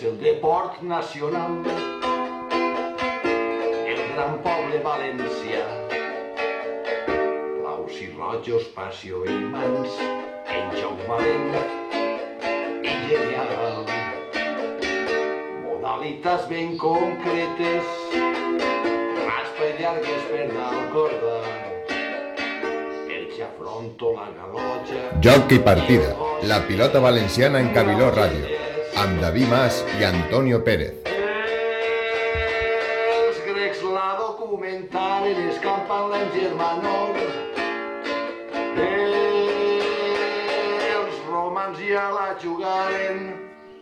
és el deport nacional. El gran poble valencià. Blaus i rojos, passió i mans, en joc valent i genial. Modalitats ben concretes, raspa i llargues per galotxa... Joc i partida. La pilota valenciana en Cabiló Ràdio. Amb David Mas i Antonio Pérez. Els grecs la documentaren, escampant en germanor. Els romans ja la jugaren,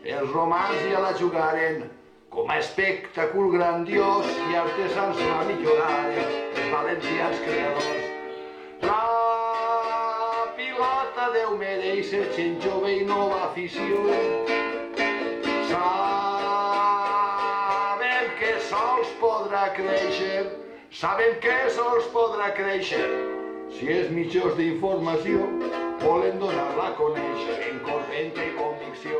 els romans ja la jugaren, com a espectacle grandiós i artesans la milloraren, els valencians creadors. La pilota deu mereixer gent jove i nova afició. Podrà créixer, sabem que sols podrà créixer. Si és mitjors d'informació, volen donar-la a conèixer en corrent i convicció.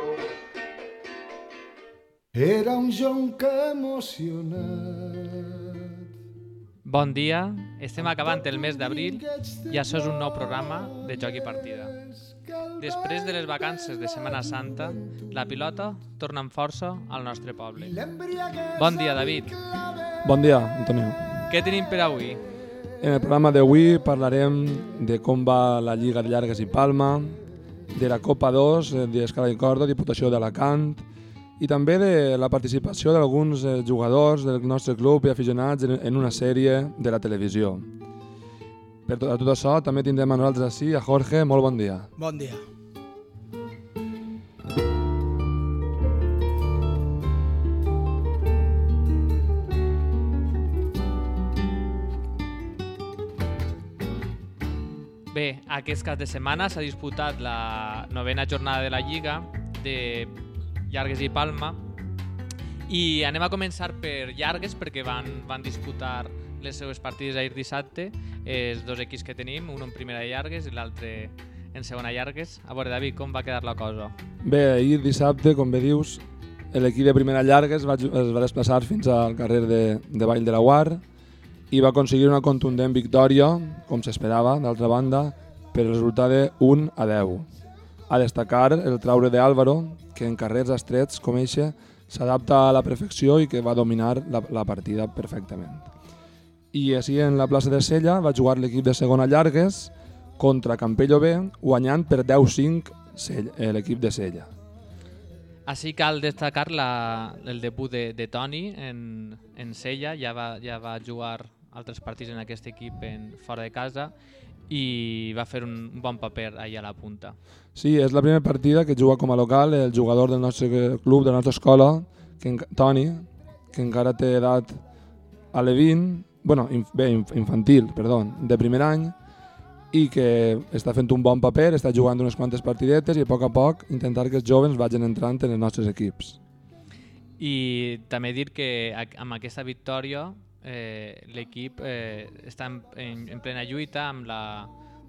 Era un jonc emocionat. Bon dia, estem acabant el mes d'abril i això és un nou programa de Joc i Partida. Després de les vacances de Setmana Santa, la pilota torna amb força al nostre poble. Bon dia, David. Bon dia, Antonio. Què tenim per avui? En el programa d'avui parlarem de com va la Lliga de Llargues i Palma, de la Copa 2 eh, d'Escala i Corda, Diputació d'Alacant, i també de la participació d'alguns eh, jugadors del nostre club i aficionats en, en una sèrie de la televisió. Per tot, a tot això també tindrem a nosaltres així a Jorge. Molt bon dia. Bon dia. Bé, aquest cap de setmana s'ha disputat la novena jornada de la Lliga de Llargues i Palma i anem a començar per Llargues perquè van, van disputar les seues partides ahir dissabte els dos equips que tenim, un en primera Llargues i l'altre en segona Llargues. A veure, David, com va quedar la cosa? Bé, ahir dissabte, com bé dius, l'equip de primera llargues va, es va desplaçar fins al carrer de, de Vall de la Guar i va aconseguir una contundent victòria, com s'esperava, d'altra banda, per resultat de 1 a 10. A destacar el traure d'Àlvaro, que en carrers estrets com eixe s'adapta a la perfecció i que va dominar la, la partida perfectament. I així en la plaça de Sella va jugar l'equip de segona llargues contra Campello B, guanyant per 10-5 Sella- eh, l'equip de Sella. Així cal destacar la, el debut de, de Toni en, en Sella, ja va, ja va jugar altres partits en aquest equip en, fora de casa i va fer un, un bon paper allà a la punta. Sí, és la primera partida que juga com a local el jugador del nostre club, de la nostra escola, que, Toni, que encara té edat a l'E20, bueno, inf bé, inf infantil, perdó, de primer any, i que està fent un bon paper, està jugant unes quantes partidetes i a poc a poc intentar que els joves vagin entrant en els nostres equips. I també dir que amb aquesta victòria eh, l'equip eh, està en, en, en plena lluita amb la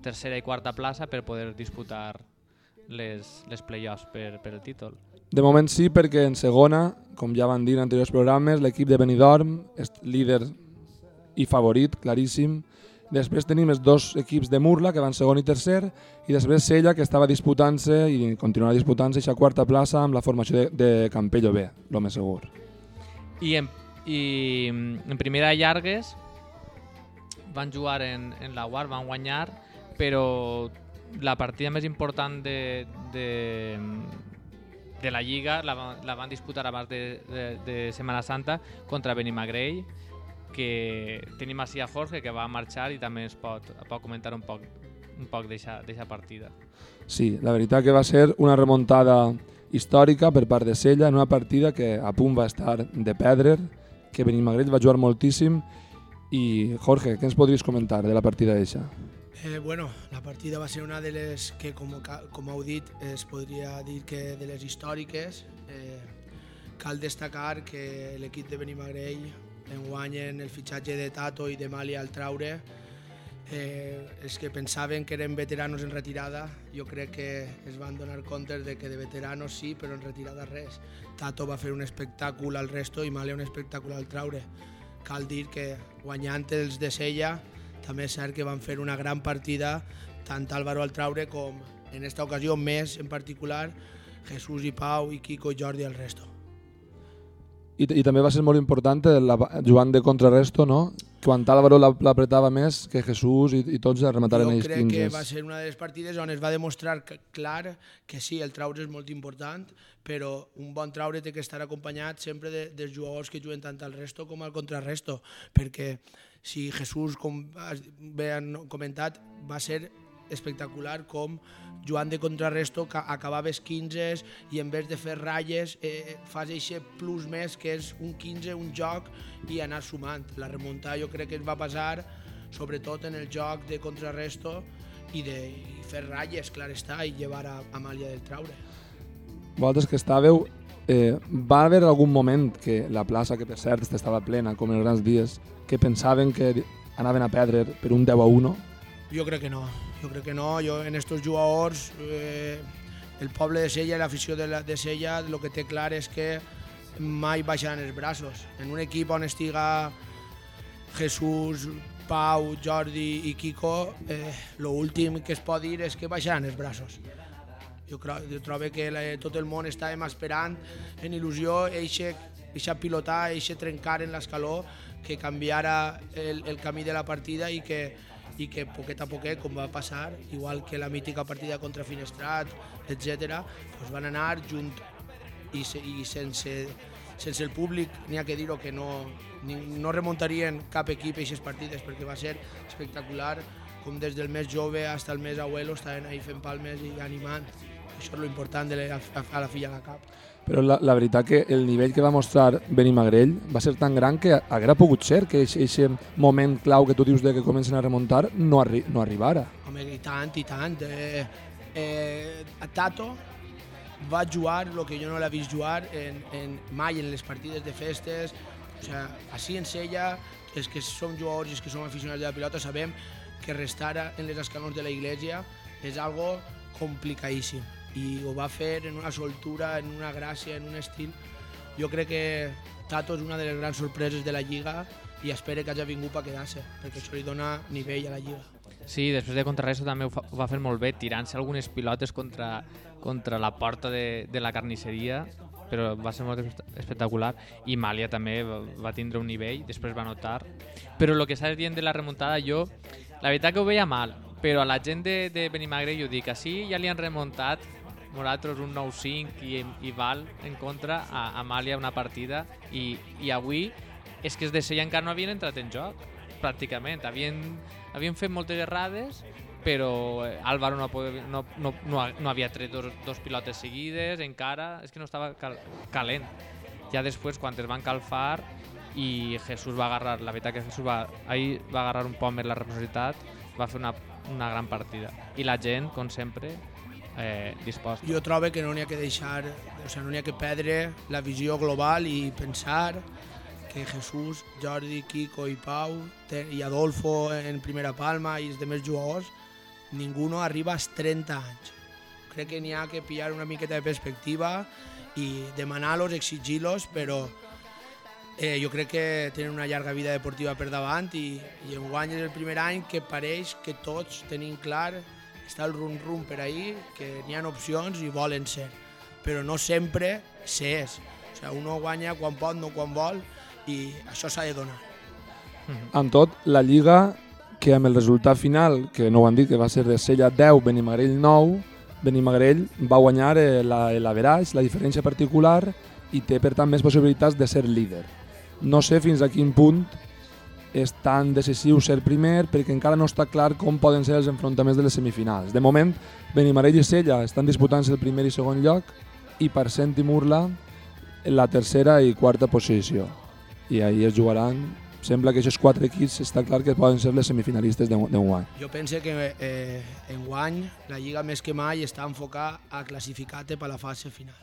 tercera i quarta plaça per poder disputar les, les play-offs per, per el títol. De moment sí, perquè en segona, com ja van dir en anteriors programes, l'equip de Benidorm és líder i favorit, claríssim. Després tenim els dos equips de Murla, que van segon i tercer, i després Sella, que estava disputant-se i continuarà disputant-se aquesta quarta plaça amb la formació de, de Campello B, lo més segur. I en, i en primera llargues van jugar en, en la UAR, van guanyar, però la partida més important de, de, de la Lliga la, la van disputar abans de, de, de Setmana Santa contra Benimagrell, que tenim així a Jorge, que va marxar i també ens pot, pot comentar un poc, un poc d'aquesta partida. Sí, la veritat que va ser una remuntada històrica per part de Sella en una partida que a punt va estar de perdre, que Benimagrell va jugar moltíssim i Jorge, què ens podries comentar de la partida d'eixa? Eh, bueno, la partida va ser una de les que, com, com heu dit, es podria dir que de les històriques. Eh, cal destacar que l'equip de Benimagrell enguany en el fitxatge de Tato i de Mali al traure eh, els que pensaven que eren veteranos en retirada, jo crec que es van donar compte de que de veteranos sí, però en retirada res. Tato va fer un espectacle al resto i Male un espectacle al traure. Cal dir que guanyant els de Sella, també és cert que van fer una gran partida, tant Álvaro al traure com en esta ocasió més en particular Jesús i Pau i Kiko i Jordi al resto. I, I també va ser molt important la, jugant de contrarresto, no? Quan Álvaro la- l'apretava més que Jesús i, i tots remataren jo ells crec que 15. va ser una de les partides on es va demostrar que, clar que sí, el traure és molt important, però un bon traure té que estar acompanyat sempre de, dels jugadors que juguen tant al resto com al contrarresto, perquè si Jesús, com bé han comentat, va ser espectacular com jugant de contrarresto que acabaves 15 i en vez de fer ratlles eh, fas eixe plus més que és un 15, un joc i anar sumant. La remuntada jo crec que es va passar sobretot en el joc de contrarresto i de i fer ratlles, clar està, i llevar a Amàlia del traure. Vosaltres que estàveu, eh, va haver algun moment que la plaça, que per cert estava plena, com en els grans dies, que pensaven que anaven a perdre per un 10 a 1? Jo crec que no, jo crec que no. Jo en estos jugadors, eh, el poble de Sella i l'afició de, la, de Sella, el que té clar és que mai baixaran els braços. En un equip on estiga Jesús, Pau, Jordi i Kiko, eh, lo últim que es pot dir és que baixaran els braços. Jo, jo trobo que la, tot el món estàvem esperant en il·lusió eixa pilotar, eixe trencar en l'escaló que canviara el, el camí de la partida i que, i que poquet a poquet, com va passar, igual que la mítica partida contra Finestrat, etc., doncs van anar junt i, i sense, sense el públic n'hi ha que dir-ho que no, no remuntarien cap equip aquestes partides perquè va ser espectacular com des del més jove fins al més abuelo estaven ahí fent palmes i animant això és lo important de la, a la filla de la cap Però la, la veritat que el nivell que va mostrar Benimagrell va ser tan gran que haguera pogut ser que aquest moment clau que tu dius de que comencen a remuntar no, arri no arribara. Home, i tant, i tant. Eh, eh, Tato va jugar el que jo no l'he vist jugar en, en, mai en les partides de festes. O sea, així en Sella, els que som jugadors i els que som aficionats de la pilota, sabem que restar en les escalons de la iglesia és algo complicadíssim i ho va fer en una soltura, en una gràcia, en un estil. Jo crec que Tato és una de les grans sorpreses de la Lliga i espero que hagi vingut per quedar-se, perquè això li dona nivell a la Lliga. Sí, després de Contrarresto també ho, fa, ho va fer molt bé, tirant-se algunes pilotes contra, contra la porta de, de la carnisseria, però va ser molt espe- espectacular. I Màlia també va, va tindre un nivell, després va notar. Però el que estàs dient de la remuntada, jo, la veritat que ho veia mal, però a la gent de, de Benimagre jo dic, així ja li han remuntat nosaltres un 9-5 i, i val en contra a Amàlia una partida i, i avui és que els de Sella encara no havien entrat en joc pràcticament, havien, havien fet moltes errades però eh, Álvaro no, no, no, no, no havia tret dos, dos pilotes seguides encara, és que no estava cal, calent. Ja després quan es van calfar i Jesús va agarrar, la veritat que Jesús va, ahir va agarrar un poc més la responsabilitat va fer una, una gran partida. I la gent, com sempre eh, disposta Jo trobo que no n'hi ha que deixar, o sigui, no n'hi ha que perdre la visió global i pensar que Jesús, Jordi, Kiko i Pau i Adolfo en primera palma i els demés jugadors, ningú no arriba als 30 anys. Crec que n'hi ha que pillar una miqueta de perspectiva i demanar-los, exigir-los, però eh, jo crec que tenen una llarga vida deportiva per davant i, i enguany és el primer any que pareix que tots tenim clar està el rum-rum per ahir, que n'hi ha opcions i volen ser, però no sempre s'és. O sigui, uno guanya quan pot, no quan vol, i això s'ha de donar. Amb tot, la Lliga, que amb el resultat final, que no ho han dit, que va ser de Sella 10, Benimagrell 9, Benimagrell va guanyar eh, la- l'averaix, la diferència particular, i té, per tant, més possibilitats de ser líder. No sé fins a quin punt és tan decisiu ser primer, perquè encara no està clar com poden ser els enfrontaments de les semifinals. De moment, Benimagrell i Sella estan disputant-se el primer i segon lloc, i per cent i Murla la tercera i quarta posició. I ahir es jugaran sembla que aquests quatre equips està clar que poden ser les semifinalistes d'enguany. Jo penso que eh, enguany la Lliga més que mai està enfocada a classificar-te per la fase final.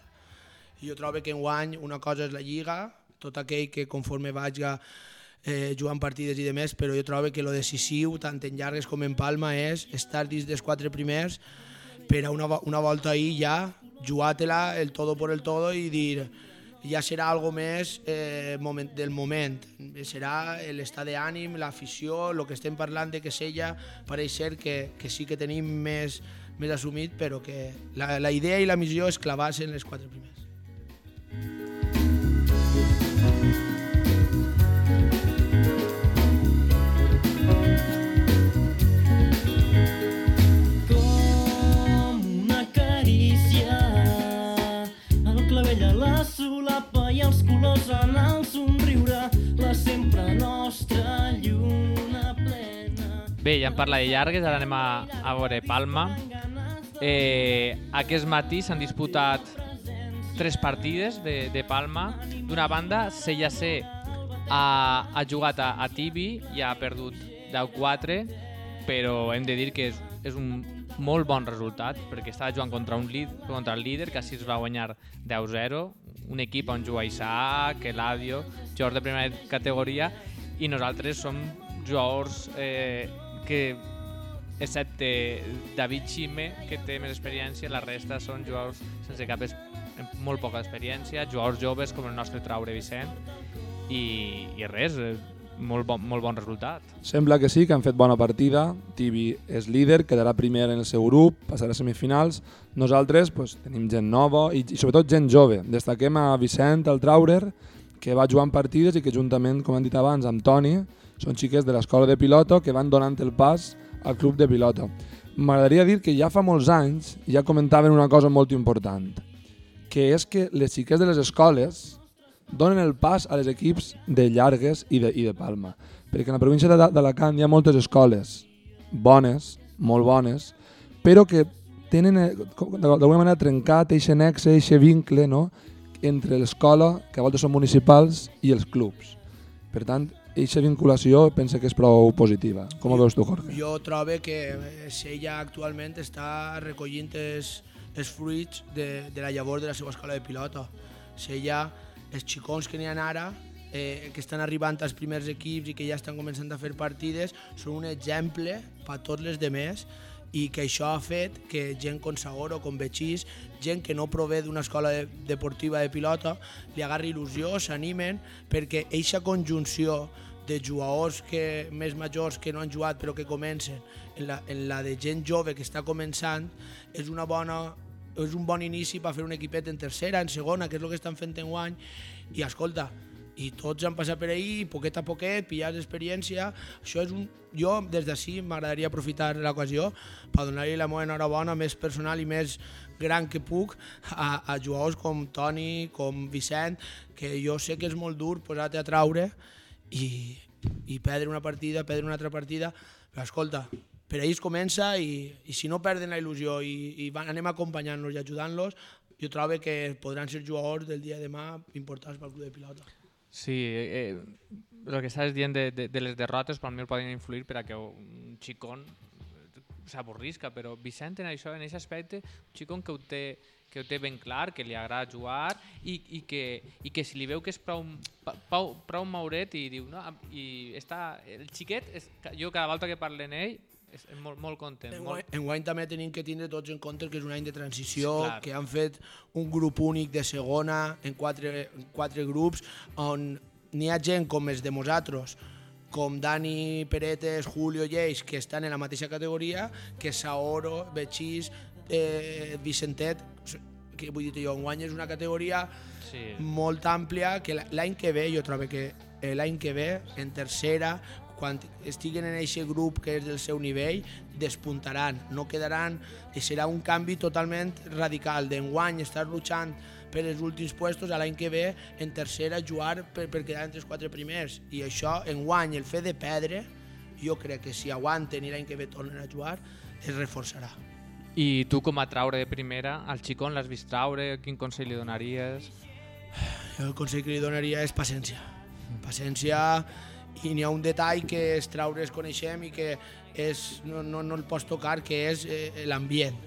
I jo trobo que enguany una cosa és la Lliga, tot aquell que conforme vagi eh, jugant partides i de més, però jo trobo que lo decisiu, tant en llargues com en palma, és estar dins dels quatre primers per a una, una volta ahir ja jugar-te-la el todo por el todo i dir ja serà algo més eh, moment, del moment. Serà l'estat d'ànim, l'afició, el que estem parlant de que Sella pareix ser que, que sí que tenim més, més assumit, però que la, la idea i la missió és clavar-se en les quatre primers. Colors en el somriure la sempre nostra lluna plena Bé, ja hem parlat de llargues, ara anem a, a veure Palma. Eh, aquest matí s'han disputat tres partides de, de Palma. D'una banda, Sella C ha, ha jugat a, a Tibi i ha perdut 10-4, però hem de dir que és, és un molt bon resultat, perquè estava jugant contra, un líd, contra el líder, que així es va guanyar 10-0, un equip on juga Isaac, Eladio, jugadors de primera categoria, i nosaltres som jugadors eh, que excepte David Xime, que té més experiència, la resta són jugadors sense cap molt poca experiència, jugadors joves com el nostre Traure Vicent, i, i res, eh, molt bon, molt bon resultat. Sembla que sí, que han fet bona partida. Tibi és líder, quedarà primer en el seu grup, passarà a semifinals. Nosaltres pues, tenim gent nova i, i sobretot gent jove. Destaquem a Vicent, el Traurer, que va jugant partides i que juntament, com han dit abans, amb Toni, són xiques de l'escola de piloto que van donant el pas al club de piloto. M'agradaria dir que ja fa molts anys ja comentaven una cosa molt important, que és que les xiques de les escoles donen el pas a les equips de llargues i de, i de palma. Perquè en la província d'Alacant hi ha moltes escoles bones, molt bones, però que tenen eh, d'alguna manera trencat aquest nexe, aquest vincle no? entre l'escola, que a voltes són municipals, i els clubs. Per tant, aquesta vinculació penso que és prou positiva. Com ho veus tu, Jorge? Jo trobo que eh, Sella actualment està recollint els, els fruits de, de la llavor de la seva escola de pilota. Sella, els xicons que n'hi ha ara, eh, que estan arribant als primers equips i que ja estan començant a fer partides, són un exemple per a tots les demés i que això ha fet que gent com Sagoro, com Betxís, gent que no prové d'una escola de, deportiva de pilota, li agarri il·lusió, s'animen, perquè eixa conjunció de jugadors que, més majors que no han jugat però que comencen, en la, en la de gent jove que està començant, és una bona és un bon inici per fer un equipet en tercera, en segona, que és el que estan fent en guany, i escolta, i tots han passat per ahir, poquet a poquet, pillar experiència, això és un... Jo, des d'ací, m'agradaria aprofitar l'ocasió per donar-li la meva enhorabona més personal i més gran que puc a, a jugadors com Toni, com Vicent, que jo sé que és molt dur posar-te a traure i, i perdre una partida, perdre una altra partida, però escolta, per ells comença i, i si no perden la il·lusió i, i van, anem acompanyant-los i ajudant-los, jo trobo que podran ser jugadors del dia de demà importants pel club de pilota. Sí, eh, el que estàs dient de, de, de les derrotes per el poden influir per a que un xicón s'avorrisca, però Vicent en això, en aquest aspecte, un xicón que ho té, que ho té ben clar, que li agrada jugar i, i, que, i que si li veu que és prou, prou, prou mauret i diu, no, i està, el xiquet, és, jo cada volta que parlo amb ell, és molt, molt content. En, Molt, guany, en guany també tenim que tindre tots en compte que és un any de transició, Clar. que han fet un grup únic de segona en quatre, en quatre grups, on n'hi ha gent com els de nosaltres, com Dani Peretes, Julio Lleis, que estan en la mateixa categoria, que Saoro, Betxís, eh, Vicentet, que vull dir jo, en guany és una categoria sí. molt àmplia que l'any que ve, jo trobo que eh, l'any que ve, en tercera, quan estiguen en aquest grup que és del seu nivell, despuntaran, no quedaran, i serà un canvi totalment radical, d'enguany estar luchant per els últims puestos, a l'any que ve en tercera jugar per, per quedar entre els quatre primers, i això, enguany, el fet de perdre, jo crec que si aguanten i l'any que ve tornen a jugar, es reforçarà. I tu com a traure de primera, al xicón l'has vist traure? Quin consell li donaries? Jo el consell que li donaria és paciència. Paciència i n'hi ha un detall que els traures coneixem i que és, no, no, no el pots tocar, que és eh, l'ambient.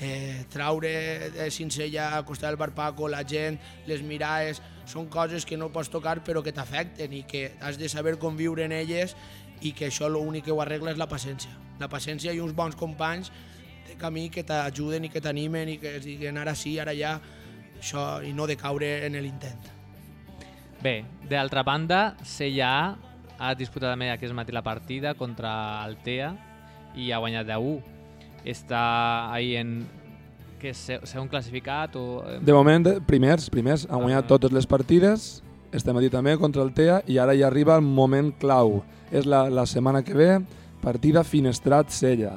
eh, traure de Cincella al costat del Barpaco, la gent, les mirades, són coses que no pots tocar però que t'afecten i que has de saber conviure en elles i que això l'únic que ho arregla és la paciència. La paciència i uns bons companys de camí que t'ajuden i que t'animen i que es diguen ara sí, ara ja, això, i no de caure en l'intent. Bé, d'altra banda, Sella ha disputat també aquest matí la partida contra Altea i ha guanyat de 1. Està ahí en que segon classificat o... De moment, primers, primers, han guanyat Ah. totes les partides, estem aquí també contra el TEA i ara ja arriba el moment clau. És la, la setmana que ve, partida Finestrat-Sella.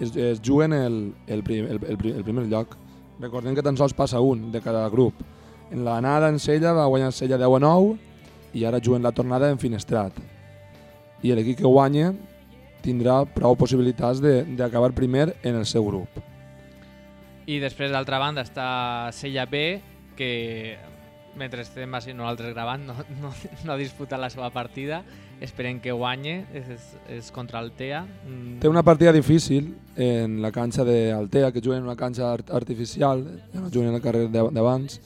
Es, es juguen el, el, prim, el, el, el primer lloc. Recordem que tan sols passa un de cada grup. En l'anada en Sella va guanyar Sella 10 a 9 i ara juguen la tornada en Finestrat. I l'equip que guanya tindrà prou possibilitats de- d'acabar primer en el seu grup. I després, d'altra banda, està Sella B, que mentre estem així nosaltres gravant no, no, no ha disputat la seva partida. Esperem que guanye, és, és contra el TEA. Mm, Té una partida difícil en la canxa d'Altea, que juguen en una canxa art artificial, no juguen en el carrer d'abans,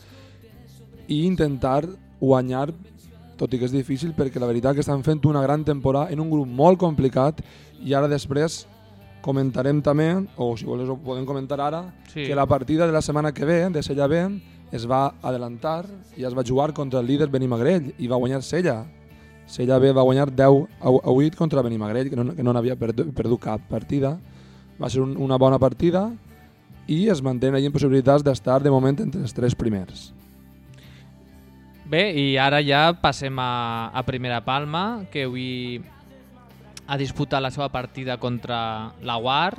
i intentar guanyar, tot i que és difícil, perquè la veritat que estan fent una gran temporada en un grup molt complicat i ara després comentarem també, o si vols ho podem comentar ara, Sí. que la partida de la setmana que ve, de Sella B, es va adelantar i es va jugar contra el líder Benimagrell i va guanyar Sella. Sella B va guanyar 10 a 8 contra Benimagrell, que no, que no n'havia perdut, perdut cap partida. Va ser un, una bona partida i es mantenen allà en possibilitats d'estar de moment entre els tres primers. Bé, i ara ja passem a, a Primera Palma, que avui ha disputat la seva partida contra la UAR.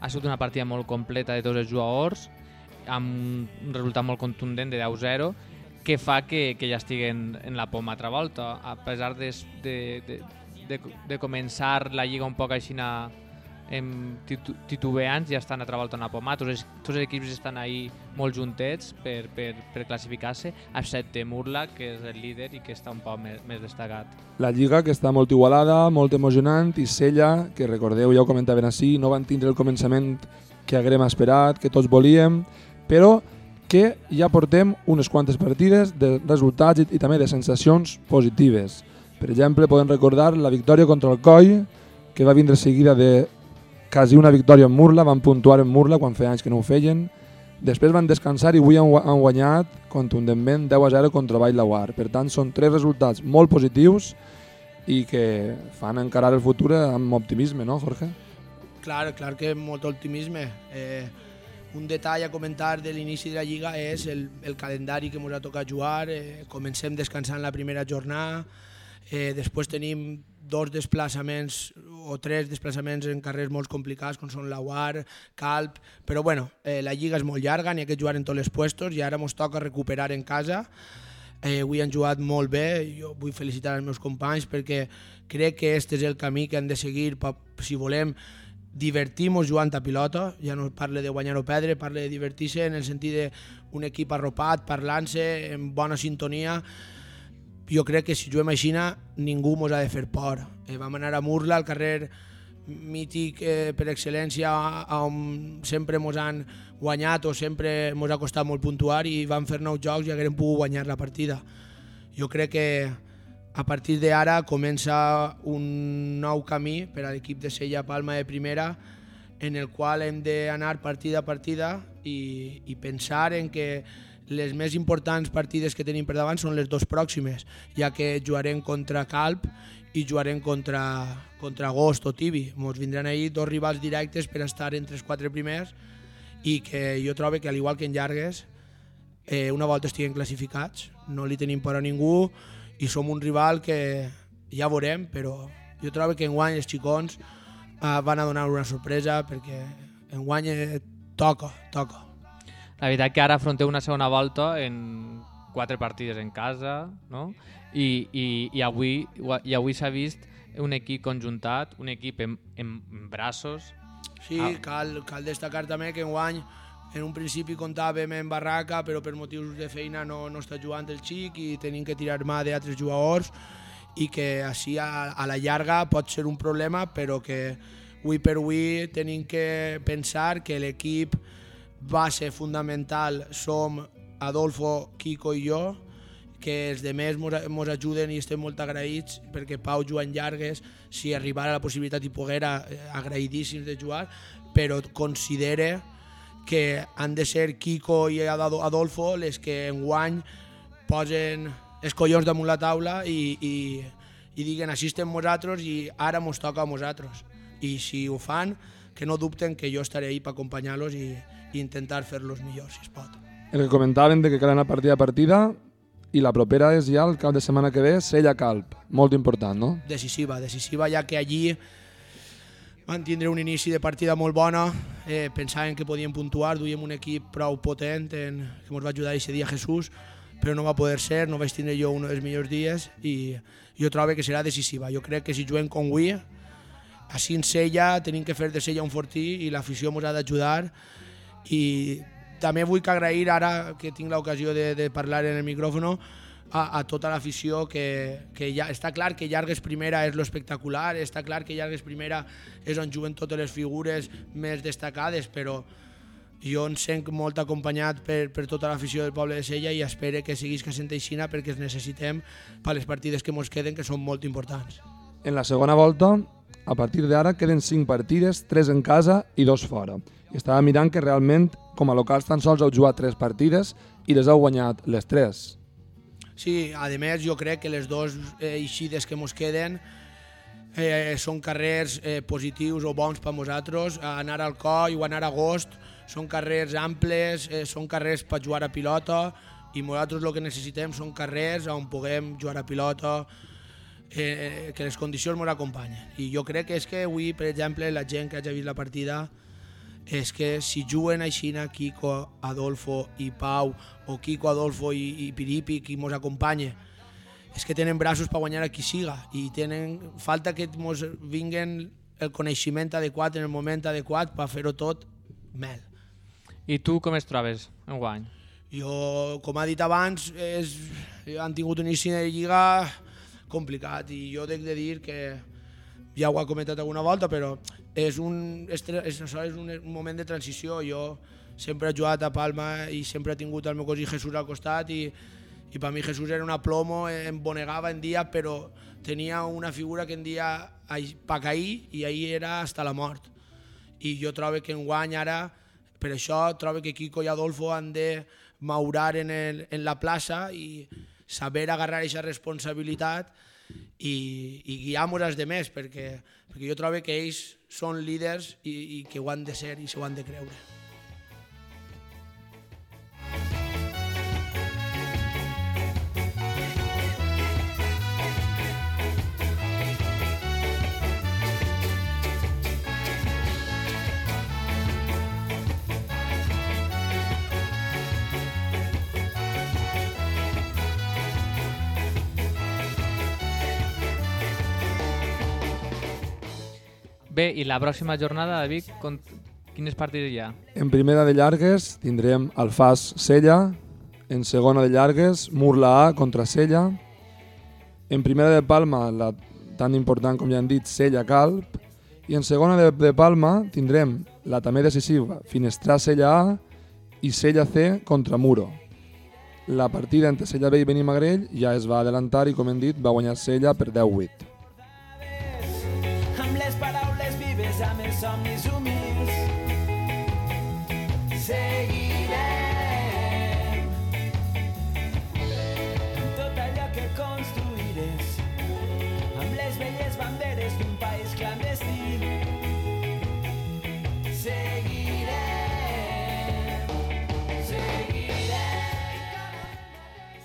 Ha sigut una partida molt completa de tots els jugadors, amb un resultat molt contundent de 10-0, que fa que, que ja estiguen en la poma altra volta. A pesar de, de, de, de, de començar la lliga un poc així na- em titu titubeants, ja estan altra volta en la poma. Tots els, tots els equips estan ahí molt juntets per, per, per classificar-se, excepte Murla, que és el líder i que està un poc més, més destacat. La lliga que està molt igualada, molt emocionant i Sella, que recordeu, ja ho comentaven així, no van tindre el començament que haguem esperat, que tots volíem, però que ja portem unes quantes partides de resultats i, i també de sensacions positives. Per exemple, podem recordar la victòria contra el Coi, que va vindre seguida de quasi una victòria en Murla, van puntuar en Murla quan feia anys que no ho feien, Després van descansar i avui han, gua- han guanyat contundentment 10 a 0 contra Vall Laguar. Per tant, són tres resultats molt positius i que fan encarar el futur amb optimisme, no, Jorge? Clar, clar que molt optimisme. Eh, un detall a comentar de l'inici de la Lliga és el, el calendari que ens ha tocat jugar. Eh, comencem descansant la primera jornada, eh, després tenim dos desplaçaments o tres desplaçaments en carrers molt complicats com són la UAR, Calp, però bueno, eh, la Lliga és molt llarga, n'hi ha que jugar en tots els puestos i ara ens toca recuperar en casa. Eh, avui han jugat molt bé, jo vull felicitar els meus companys perquè crec que este és el camí que han de seguir pa, si volem divertir-nos jugant a pilota, ja no parle de guanyar o perdre, parle de divertir-se en el sentit d'un equip arropat, parlant-se, en bona sintonia. Jo crec que si juguem així ningú mos ha de fer por. Eh, vam anar a Murla, al carrer mític eh, per excel·lència on sempre mos han guanyat o sempre mos ha costat molt puntuar i vam fer nou jocs i haguem pogut guanyar la partida. Jo crec que a partir d'ara comença un nou camí per a l'equip de Sella Palma de primera en el qual hem d'anar partida a partida i, i pensar en que les més importants partides que tenim per davant són les dues pròximes, ja que jugarem contra Calp i jugarem contra, contra Agost o Tibi. Ens vindran ahir dos rivals directes per estar entre els quatre primers i que jo trobo que, al igual que en Llargues, eh, una volta estiguem classificats, no li tenim por a ningú i som un rival que ja veurem, però jo trobo que enguany els xicons eh, van a donar una sorpresa perquè enguany eh, toca, toca. La veritat que ara afronteu una segona volta en quatre partides en casa, no? I, i, i avui, i avui s'ha vist un equip conjuntat, un equip en, en, braços. Sí, Ah. cal, cal destacar també que enguany en un principi comptàvem en Barraca, però per motius de feina no, no està jugant el xic i tenim que tirar mà d'altres jugadors i que així a, a la llarga pot ser un problema, però que avui per avui tenim que pensar que l'equip base fundamental som Adolfo, Kiko i jo, que els demés mos ajuden i estem molt agraïts perquè Pau juga en llargues, si arribara la possibilitat i poguera, eh, agraïdíssims de jugar, però considere que han de ser Kiko i Ado- Adolfo les que enguany posen els collons damunt la taula i, i, i diguen així estem nosaltres i ara mos toca a nosaltres. I si ho fan, que no dubten que jo estaré ahí per acompanyar-los i, i intentar fer-los millor, si es pot. El que comentaven de que cal anar partida a partida i la propera és ja el cap de setmana que ve, Sella Calp. Molt important, no? decisiva, decisiva ja que allí van tindre un inici de partida molt bona, eh, pensaven que podien puntuar, duíem un equip prou potent en, que ens va ajudar aquest dia Jesús, però no va poder ser, no vaig tindre jo un dels millors dies i jo trobo que serà decisiva. Jo crec que si juguem com avui, així en Sella tenim que fer de Sella un fortí i l'afició ens ha d'ajudar i també vull que agrair ara que tinc l'ocasió de, de parlar en el micròfono a, a tota l'afició que, que ja, està clar que Llargues Primera és lo espectacular, està clar que Llargues Primera és on juguen totes les figures més destacades, però jo em sent molt acompanyat per, per tota l'afició del poble de Sella i espero que siguis que sent aixina perquè els necessitem per les partides que ens queden, que són molt importants. En la segona volta, a partir d'ara, queden 5 partides, 3 en casa i 2 fora. I estava mirant que realment, com a locals, tan sols heu jugat 3 partides i les heu guanyat les 3. Sí, a més jo crec que les dues eh, eixides que ens queden eh, són carrers eh, positius o bons per nosaltres. Anar al coll o anar a agost són carrers amples, eh, són carrers per jugar a pilota i nosaltres el que necessitem són carrers on puguem jugar a pilota, eh, que les condicions ens acompanyen. I jo crec que és que avui, per exemple, la gent que hagi vist la partida és que si juguen aixina Kiko, Adolfo i Pau, o Kiko, Adolfo i, i Piripi, qui mos acompanya, és que tenen braços per guanyar a qui siga i tenen falta que mos vinguen el coneixement adequat en el moment adequat per fer-ho tot mel. I tu com es trobes en guany? Jo, com ha dit abans, és, han tingut un inici de lliga complicat i jo he de dir que ja ho ha comentat alguna volta, però és un, és, és, és un, moment de transició. Jo sempre he jugat a Palma i sempre he tingut el meu cosí Jesús al costat i, i per mi Jesús era una plomo, em bonegava en dia, però tenia una figura que en dia pa cair i ahir era hasta la mort. I jo trobo que en guany ara, per això trobo que Kiko i Adolfo han de maurar en, el, en la plaça i saber agarrar aquesta responsabilitat i, i guiar-nos els demés, perquè, perquè jo trobo que ells són líders i, i que ho han de ser i s'ho han de creure. Bé, i la pròxima jornada, David, con... quines partides hi ha? En primera de llargues tindrem Alfàs Sella, en segona de llargues Murla A contra Sella, en primera de Palma, la tan important com ja hem dit, Sella Calp, i en segona de, de Palma tindrem la també decisiva Finestrà Sella A i Sella C contra Muro. La partida entre Sella B i Benimagrell ja es va adelantar i, com hem dit, va guanyar Sella per 10-8. Vives, amb els somnis humils.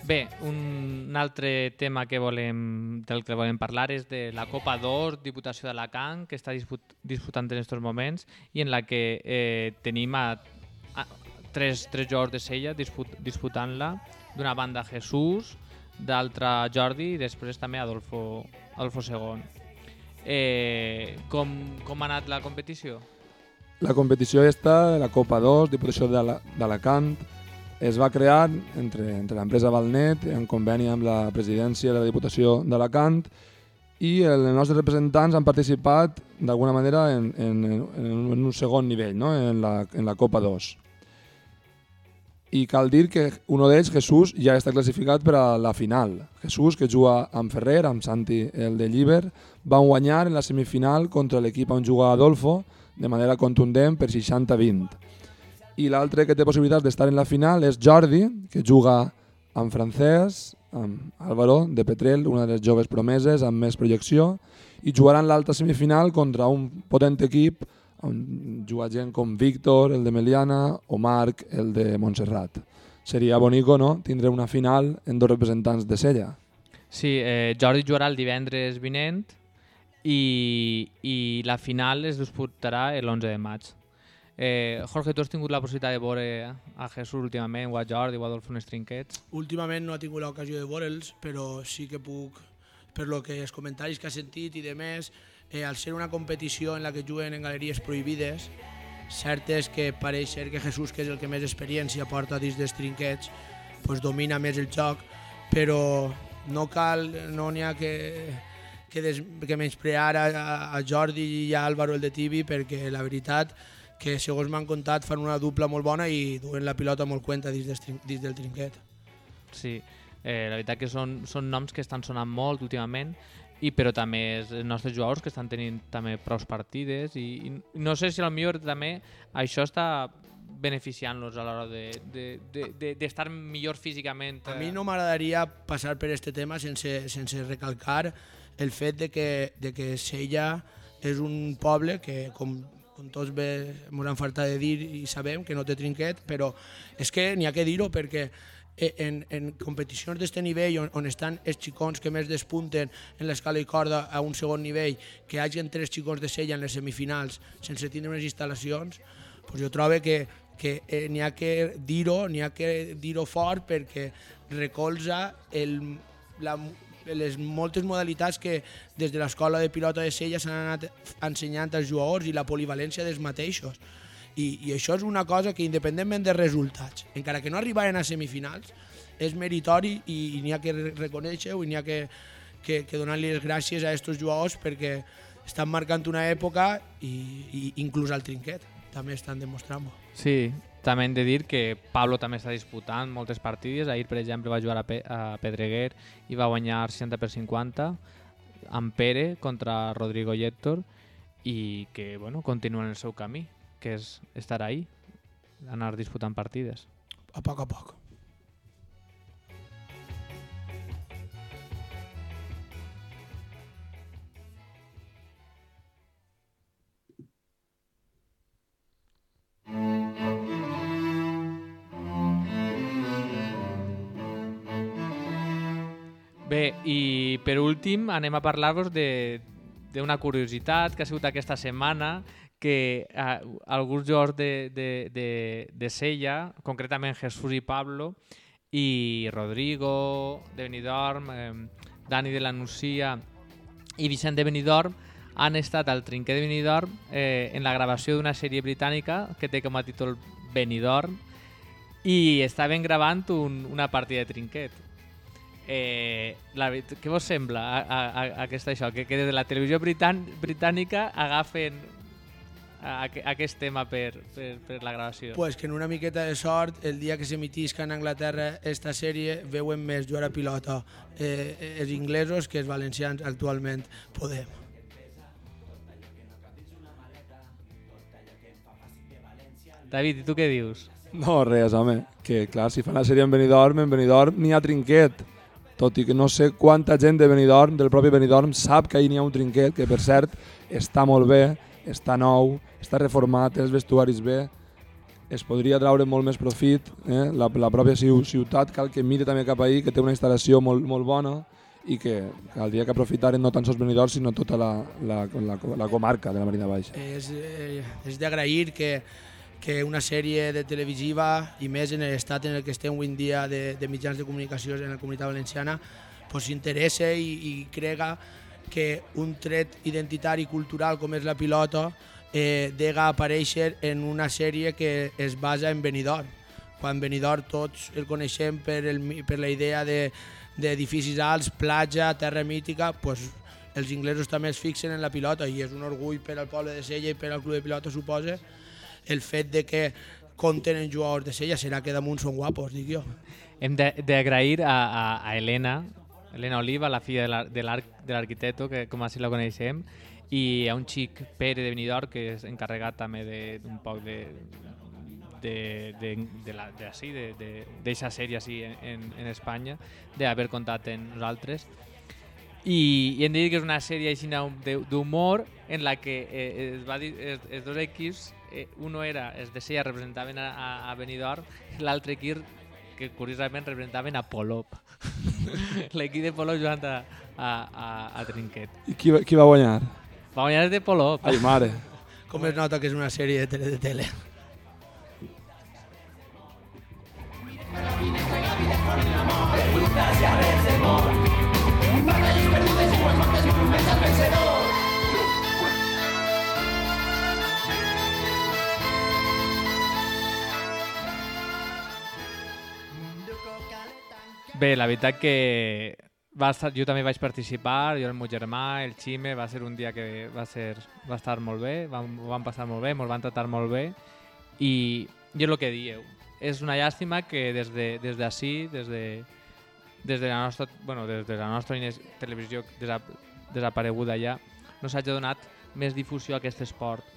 Bé, un altre tema que volem, del que volem parlar és de la Copa d'Or, Diputació d'Alacant, que està disput, disputant en aquests moments i en la que eh, tenim a, a tres, tres jugadors de Sella disput, disputant-la. D'una banda Jesús, d'altra Jordi i després també Adolfo, Adolfo II. Eh, com, com ha anat la competició? La competició està, la Copa 2, Diputació d'Ala- d'Alacant, es va crear entre, entre l'empresa Valnet en conveni amb la presidència de la Diputació d'Alacant i els nostres representants han participat d'alguna manera en, en, en, un segon nivell, no? en, la, en la Copa 2. i cal dir que un d'ells, Jesús, ja està classificat per a la final. Jesús, que juga amb Ferrer, amb Santi, el de Lliber, van guanyar en la semifinal contra l'equip on juga Adolfo de manera contundent per 60-20. I l'altre que té possibilitats d'estar en la final és Jordi, que juga amb francès, amb Álvaro de Petrel, una de les joves promeses amb més projecció, i jugaran l'altra semifinal contra un potent equip on juga gent com Víctor, el de Meliana, o Marc, el de Montserrat. Seria bonico, no?, tindre una final en dos representants de Sella. Sí, eh, Jordi jugarà el divendres vinent i, i la final es disputarà l'11 de maig. Eh, Jorge, tu has tingut la possibilitat de veure a Jesús últimament, o a Jordi, o a Adolfo unes trinquets? Últimament no ha tingut l'ocasió de veure'ls, però sí que puc, per lo que els comentaris que ha sentit i de més, eh, al ser una competició en la que juguen en galeries prohibides, cert és que pareix ser que Jesús, que és el que més experiència porta dins dels trinquets, pues domina més el joc, però no cal, no n'hi ha que, que, des, que menysprear a, a Jordi i a Álvaro el de Tibi perquè la veritat que segons m'han contat fan una dupla molt bona i duen la pilota molt cuenta dins del, dins del trinquet. Sí, eh, la veritat que són, són noms que estan sonant molt últimament i però també els nostres jugadors que estan tenint també prou partides i, i no sé si potser també això està beneficiant-los a l'hora d'estar de, de, de, d'estar millor físicament. A mi no m'agradaria passar per este tema sense, sense recalcar el fet de que, de que Sella és un poble que, com, com tots bé ens han faltat de dir i sabem que no té trinquet, però és que n'hi ha que dir-ho perquè eh, en, en competicions d'este nivell on, on estan els xicons que més despunten en l'escala i corda a un segon nivell, que hagin tres xicons de sella en les semifinals sense tindre unes instal·lacions, pues jo trobo que, que eh, n'hi ha que dir-ho, n'hi ha que dir-ho fort perquè recolza el, la, les moltes modalitats que des de l'escola de pilota de sella s'han anat ensenyant als jugadors i la polivalència dels mateixos. I, I això és una cosa que, independentment de resultats, encara que no arribaren a semifinals, és meritori i, i n'hi ha que re- reconèixer-ho i n'hi ha que, que, que donar-li les gràcies a aquests jugadors perquè estan marcant una època i, i inclús al trinquet també estan demostrant-ho. Sí, també hem de dir que Pablo també està disputant moltes partides. Ahir, per exemple, va jugar a, Pe a Pedreguer i va guanyar 60 per 50 amb Pere contra Rodrigo Héctor i que bueno, continuen el seu camí, que és estar ahí, anar disputant partides. A poc a poc. Bé, i per últim anem a parlar-vos d'una curiositat que ha sigut aquesta setmana que eh, alguns jugadors de, de, de, de Sella, concretament Jesús i Pablo, i Rodrigo de Benidorm, eh, Dani de la Nucia i Vicent de Benidorm han estat al trinquet de Benidorm eh, en la gravació d'una sèrie britànica que té com a títol Benidorm i estaven gravant un, una partida de trinquet. Eh, la, què vos sembla a, a, a, aquesta això? Que, que des de la televisió britan, britànica agafen a, a, aquest tema per, per, per la gravació. Pues que en una miqueta de sort, el dia que s'emitisca en Anglaterra esta sèrie, veuen més jugar a pilota eh, eh, els inglesos que els valencians actualment podem. David, i tu què dius? No, res, home. Que clar, si fan la sèrie en Benidorm, en Benidorm n'hi ha trinquet. Tot i que no sé quanta gent de Benidorm, del propi Benidorm, sap que ahir n'hi ha un trinquet, que per cert està molt bé, està nou, està reformat, té els vestuaris bé, es podria traure molt més profit. Eh? La, la pròpia ciu- ciutat cal que mire també cap ahir, que té una instal·lació molt, molt bona i que caldria que aprofitaren no tan sols Benidorm, sinó tota la, la, la, la comarca de la Marina Baixa. És, eh, és d'agrair que, que una sèrie de televisiva, i més en l'estat en el que estem avui en dia de, de mitjans de comunicació en la comunitat valenciana, pues, s'interessa i, i crega que un tret identitari cultural com és la pilota eh, dega aparèixer en una sèrie que es basa en Benidorm. Quan Benidorm tots el coneixem per, el, per la idea de d'edificis alts, platja, terra mítica, pues, els inglesos també es fixen en la pilota i és un orgull per al poble de Sella i per al club de pilota, suposa, el fet de que compten en jugadors de Sella, serà que damunt són guapos, dic jo. Hem d'agrair a, a, a Helena, Helena Oliva, la filla de l'arquitecto, que com així la coneixem, i a un xic Pere de Benidorm, que és encarregat també d'un poc de de, de, de, la, de, així, de, de, d'eixa sèrie així en, en, Espanya, d'haver comptat en nosaltres. I, i hem de dir que és una sèrie així d'humor en la que eh, es va dir, els dos equips, eh, uno era, els de Sella representaven a, a, Benidorm, l'altre equip que curiosament representaven a Polop. L'equip de Polop jugant a, a, a, a Trinquet. I qui, va- qui va guanyar? Va guanyar el de Polop. Ai, mare. Com es nota que és una sèrie de tele. De tele. Bé, la veritat que va estar, jo també vaig participar, jo el meu germà, el Xime, va ser un dia que va, ser, va estar molt bé, vam, vam passar molt bé, ens van tratar molt bé i, i és el que dieu. És una llàstima que des de, des d'ací, des de, des de la nostra, bueno, des de la nostra televisió desap, desapareguda ja, no s'hagi donat més difusió a aquest esport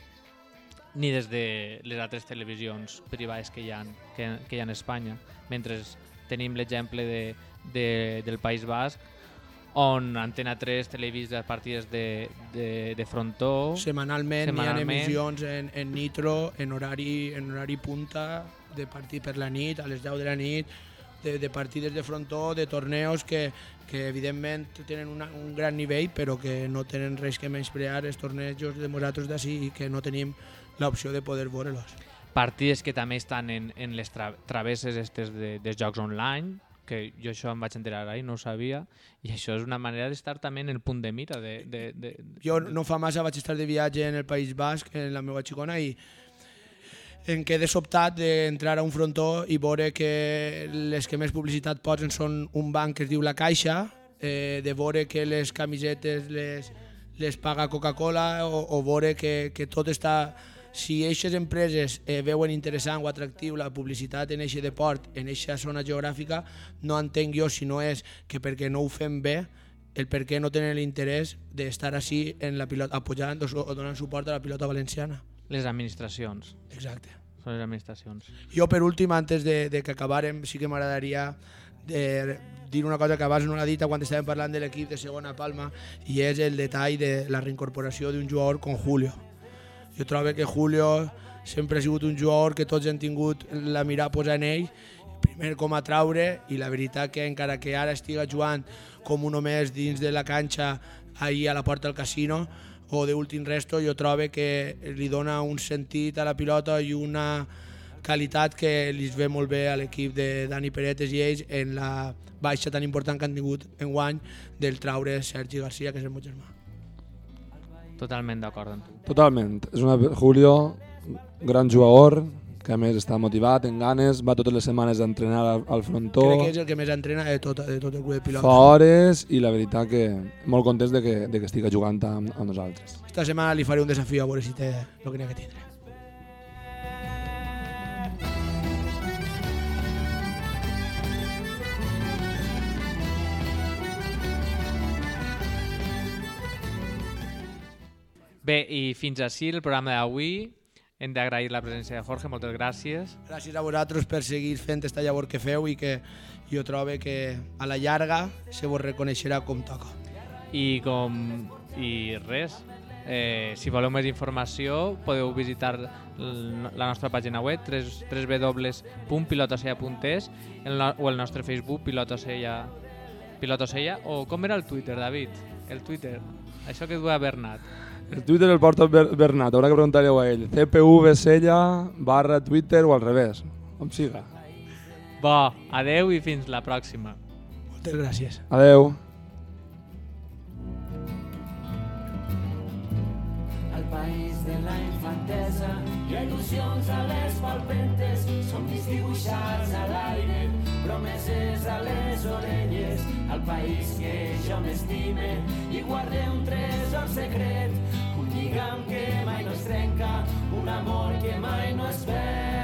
ni des de les altres televisions privades que hi ha, que, que hi ha en Espanya, mentre tenim l'exemple de, de, del País Basc, on Antena 3 televisa partides de, de, de frontó, Setmanalment, hi ha emissions en, en Nitro, en horari, en horari punta, de partit per la nit, a les 10 de la nit, de, de partides de frontó, de torneos que, que evidentment tenen una, un gran nivell, però que no tenen res que menysprear els tornejos de nosaltres d'ací i que no tenim l'opció de poder veure-los. Partides que també estan en, en les tra travesses estes de, dels jocs online, que jo això em vaig enterar ahir, no ho sabia, i això és una manera d'estar també en el punt de mira de, de, de, Jo no fa massa vaig estar de viatge en el País Basc, en la meva xicona, i em quedé sobtat d'entrar a un frontó i veure que les que més publicitat posen són un banc que es diu La Caixa, eh, de veure que les camisetes les, les paga Coca-Cola o, o veure que, que tot està... Si aquestes empreses eh, veuen interessant o atractiu la publicitat en aquest deport, en aquesta zona geogràfica, no entenc jo si no és que perquè no ho fem bé, el per què no tenen l'interès d'estar així en la pilota, apoyant o, o donant suport a la pilota valenciana. les administracions. Exacte. Són les administracions. Jo, per últim, antes de, de que acabàrem, sí que m'agradaria de dir una cosa que abans no l'ha dit quan estàvem parlant de l'equip de segona Palma i és el detall de la reincorporació d'un jugador com Julio. Jo trobo que Julio sempre ha sigut un jugador que tots han tingut la mirada posada en ell, primer com a traure i la veritat que encara que ara estiga jugant com un només dins de la canxa ahir a la porta del casino o d'últim resto, jo trobo que li dona un sentit a la pilota i una qualitat que li ve molt bé a l'equip de Dani Peretes i ells en la baixa tan important que han tingut en guany del traure Sergi Garcia, que és el meu germà. Totalment d'acord amb tu. Totalment. És una Julio, gran jugador, que a més està motivat, en ganes, va totes les setmanes a entrenar al, frontó, Crec que és el que més entrena de tot, de tot el club de pilota. fa hores i la veritat que molt contents de que, de que estigui jugant amb, amb nosaltres. Esta setmana li faré un desafió a veure si té el que n'hi ha que tindre. Bé, i fins així el programa d'avui. Hem d'agrair la presència de Jorge, moltes gràcies. Gràcies a vosaltres per seguir fent esta llavor que feu i que jo trobo que a la llarga se vos reconeixerà com toca. I com... I res, eh, si voleu més informació podeu visitar la nostra pàgina web tres- www.pilotosella.es el no- o el nostre Facebook Pilotosella Pilotosella o com era el Twitter, David? El Twitter, això que duia Bernat. El Twitter el porta Ber- Bernat, haurà que preguntar-ho a ell. CPV Sella barra Twitter o al revés, com siga. Bo, adeu i fins la pròxima. Moltes gràcies. Adeu. País de la infantesa. I il·lusions a les palpentes somnis dibuixats a l'aire. Promeses a les orelles al país que jo m'estime. I guardé un tresor secret un lligam que mai no es trenca un amor que mai no es perd